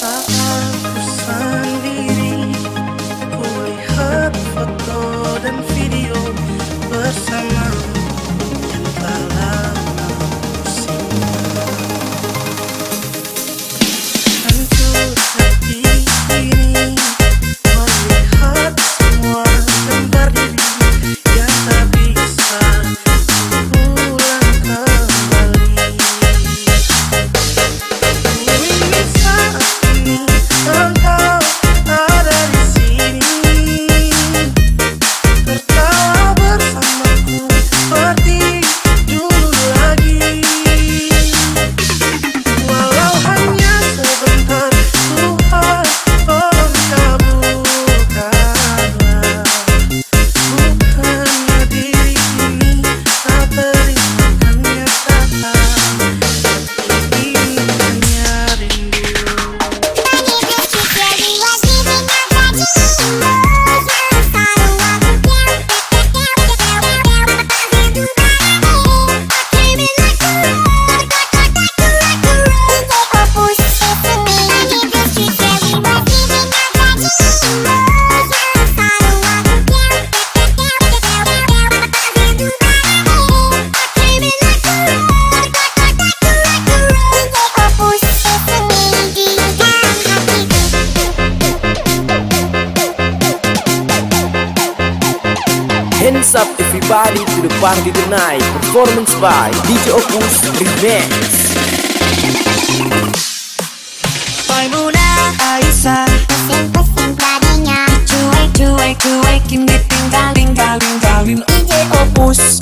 Papa. Hands up everybody to the party tonight. Performance by DJ Opus Remix. Maimuna Aisyah Pusing-pusing tadinya Cuek-cuek cuekin ditinggal-tinggal-tinggalin DJ Opus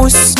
Opus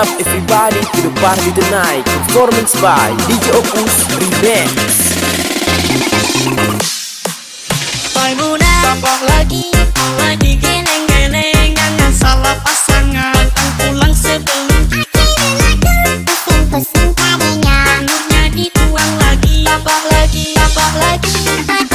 up everybody to the party tonight. Performance by DJ Opus Remax lagi Lagi geneng-geneng Jangan salah pasangan. Pulang sebelum tuh pesen Nurnya dituang lagi. Lagi lagi?